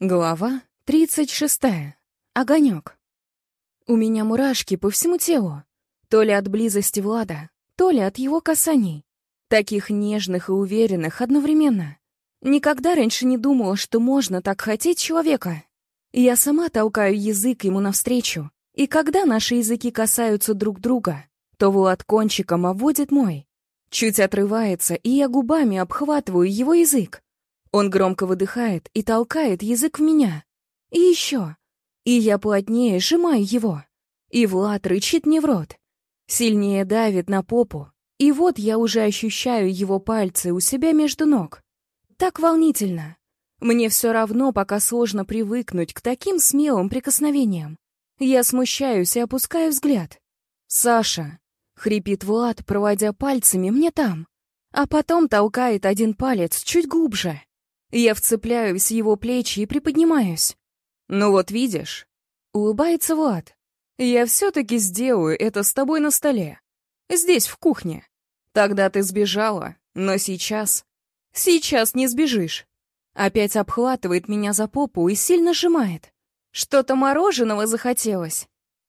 Глава 36. Огонек. У меня мурашки по всему телу. То ли от близости Влада, то ли от его касаний. Таких нежных и уверенных одновременно. Никогда раньше не думала, что можно так хотеть человека. Я сама толкаю язык ему навстречу. И когда наши языки касаются друг друга, то Влад кончиком обводит мой. Чуть отрывается, и я губами обхватываю его язык. Он громко выдыхает и толкает язык в меня. И еще. И я плотнее сжимаю его. И Влад рычит мне в рот. Сильнее давит на попу. И вот я уже ощущаю его пальцы у себя между ног. Так волнительно. Мне все равно пока сложно привыкнуть к таким смелым прикосновениям. Я смущаюсь и опускаю взгляд. «Саша!» — хрипит Влад, проводя пальцами мне там. А потом толкает один палец чуть глубже. Я вцепляюсь в его плечи и приподнимаюсь. «Ну вот видишь?» Улыбается Влад. «Я все-таки сделаю это с тобой на столе. Здесь, в кухне. Тогда ты сбежала, но сейчас... Сейчас не сбежишь». Опять обхватывает меня за попу и сильно сжимает. Что-то мороженого захотелось.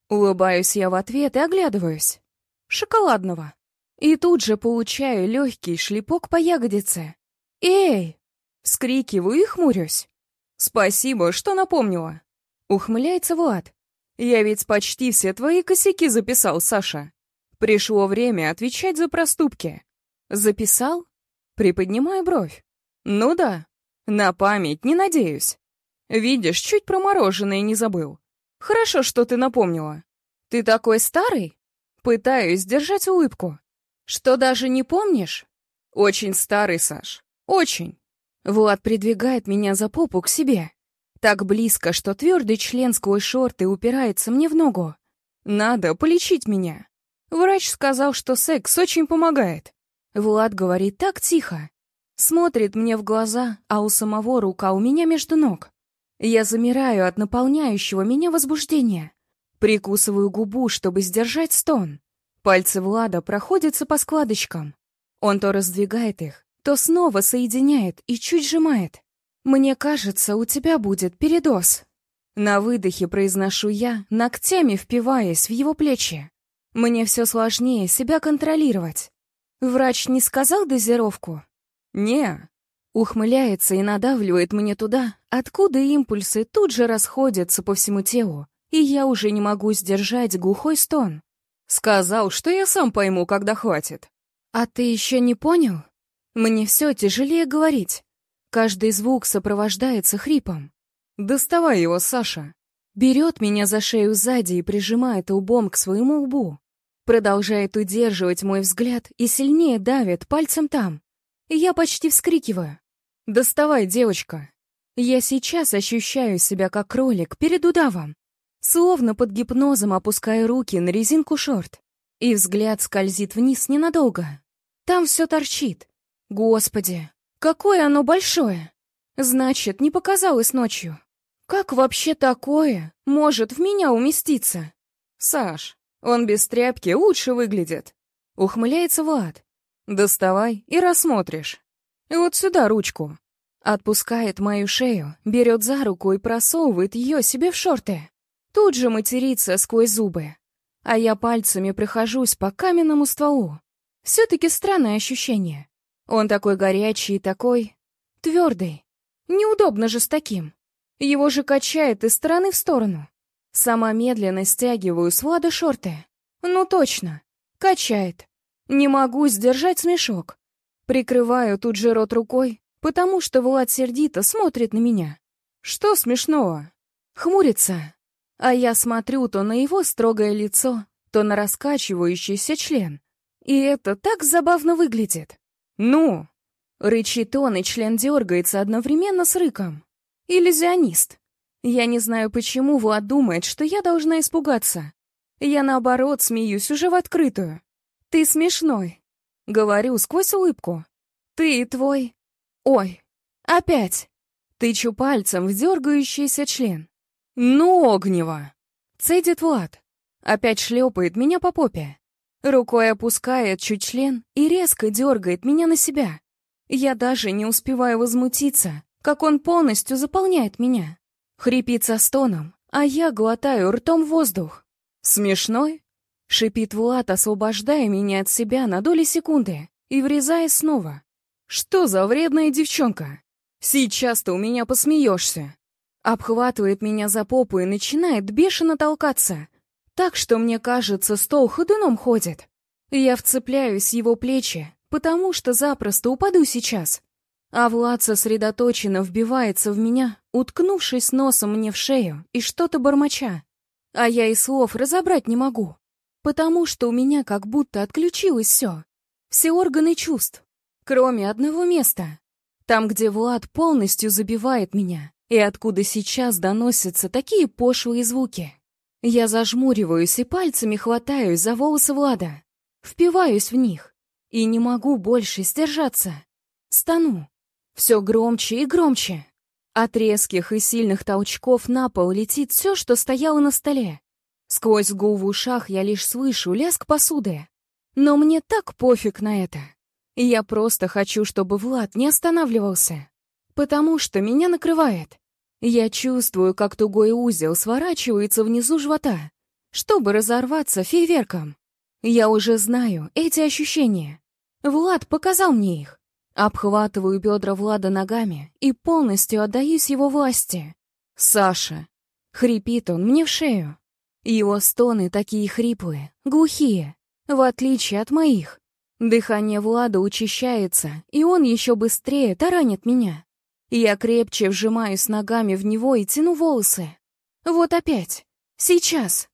Улыбаюсь я в ответ и оглядываюсь. Шоколадного. И тут же получаю легкий шлепок по ягодице. «Эй!» Вскрикиваю и хмурюсь. «Спасибо, что напомнила». Ухмыляется Влад. «Я ведь почти все твои косяки записал, Саша. Пришло время отвечать за проступки». «Записал?» Приподнимаю бровь. «Ну да. На память, не надеюсь. Видишь, чуть про мороженое не забыл. Хорошо, что ты напомнила. Ты такой старый?» Пытаюсь сдержать улыбку. «Что даже не помнишь?» «Очень старый, Саш. Очень. Влад придвигает меня за попу к себе. Так близко, что твердый член сквозь шорты упирается мне в ногу. Надо полечить меня. Врач сказал, что секс очень помогает. Влад говорит так тихо. Смотрит мне в глаза, а у самого рука у меня между ног. Я замираю от наполняющего меня возбуждения. Прикусываю губу, чтобы сдержать стон. Пальцы Влада проходятся по складочкам. Он то раздвигает их, то снова соединяет и чуть сжимает. «Мне кажется, у тебя будет передоз». На выдохе произношу я, ногтями впиваясь в его плечи. Мне все сложнее себя контролировать. Врач не сказал дозировку? Не. Ухмыляется и надавливает мне туда, откуда импульсы тут же расходятся по всему телу, и я уже не могу сдержать глухой стон. Сказал, что я сам пойму, когда хватит. А ты еще не понял? Мне все тяжелее говорить. Каждый звук сопровождается хрипом. «Доставай его, Саша!» Берет меня за шею сзади и прижимает лбом к своему лбу. Продолжает удерживать мой взгляд и сильнее давит пальцем там. Я почти вскрикиваю. «Доставай, девочка!» Я сейчас ощущаю себя как кролик перед удавом. Словно под гипнозом опускаю руки на резинку шорт. И взгляд скользит вниз ненадолго. Там все торчит. Господи, какое оно большое! Значит, не показалось ночью. Как вообще такое может в меня уместиться? Саш, он без тряпки лучше выглядит. Ухмыляется Влад. Доставай и рассмотришь. И вот сюда ручку. Отпускает мою шею, берет за руку и просовывает ее себе в шорты. Тут же матерится сквозь зубы. А я пальцами прохожусь по каменному стволу. Все-таки странное ощущение. Он такой горячий и такой... твердый. Неудобно же с таким. Его же качает из стороны в сторону. Сама медленно стягиваю с Влада шорты. Ну точно. Качает. Не могу сдержать смешок. Прикрываю тут же рот рукой, потому что Влад сердито смотрит на меня. Что смешного? Хмурится. А я смотрю то на его строгое лицо, то на раскачивающийся член. И это так забавно выглядит. «Ну!» Рычит он, и член дергается одновременно с рыком. Иллюзионист. Я не знаю, почему Влад думает, что я должна испугаться. Я, наоборот, смеюсь уже в открытую. «Ты смешной», — говорю сквозь улыбку. «Ты и твой...» «Ой, опять!» Тычу пальцем в дергающийся член. «Ну, огнево!» Цедит Влад. Опять шлепает меня по попе. Рукой опускает чуть член и резко дергает меня на себя. Я даже не успеваю возмутиться, как он полностью заполняет меня. Хрипит со стоном, а я глотаю ртом воздух. «Смешной?» — шипит Влад, освобождая меня от себя на доли секунды и врезая снова. «Что за вредная девчонка? Сейчас ты у меня посмеешься!» Обхватывает меня за попу и начинает бешено толкаться, так что мне кажется, стол ходуном ходит. Я вцепляюсь в его плечи, потому что запросто упаду сейчас. А Влад сосредоточенно вбивается в меня, уткнувшись носом мне в шею и что-то бормоча. А я и слов разобрать не могу, потому что у меня как будто отключилось все. Все органы чувств, кроме одного места. Там, где Влад полностью забивает меня, и откуда сейчас доносятся такие пошлые звуки. Я зажмуриваюсь и пальцами хватаюсь за волосы Влада, впиваюсь в них и не могу больше сдержаться. Стану. Все громче и громче. От резких и сильных толчков на пол летит все, что стояло на столе. Сквозь гул в ушах я лишь слышу лязг посуды. Но мне так пофиг на это. Я просто хочу, чтобы Влад не останавливался. Потому что меня накрывает. Я чувствую, как тугой узел сворачивается внизу живота, чтобы разорваться фейверком. Я уже знаю эти ощущения. Влад показал мне их. Обхватываю бедра Влада ногами и полностью отдаюсь его власти. «Саша!» — хрипит он мне в шею. Его стоны такие хриплые, глухие, в отличие от моих. Дыхание Влада учащается, и он еще быстрее таранит меня. Я крепче вжимаюсь ногами в него и тяну волосы. Вот опять. Сейчас.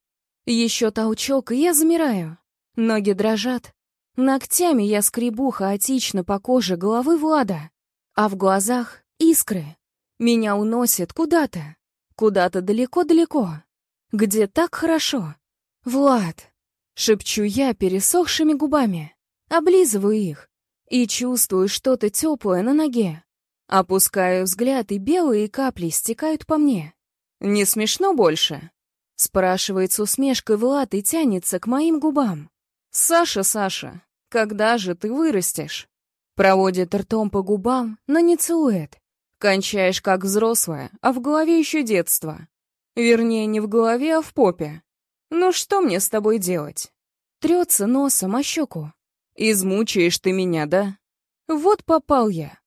Еще толчок, и я замираю. Ноги дрожат. Ногтями я скребу хаотично по коже головы Влада. А в глазах искры. Меня уносит куда-то. Куда-то далеко-далеко. Где так хорошо. Влад. Шепчу я пересохшими губами. Облизываю их. И чувствую что-то теплое на ноге. Опускаю взгляд, и белые капли стекают по мне. «Не смешно больше?» Спрашивает с усмешкой Влад и тянется к моим губам. «Саша, Саша, когда же ты вырастешь?» Проводит ртом по губам, но не целует. Кончаешь как взрослая, а в голове еще детство. Вернее, не в голове, а в попе. Ну что мне с тобой делать? Трется носом о щеку. Измучаешь ты меня, да? Вот попал я.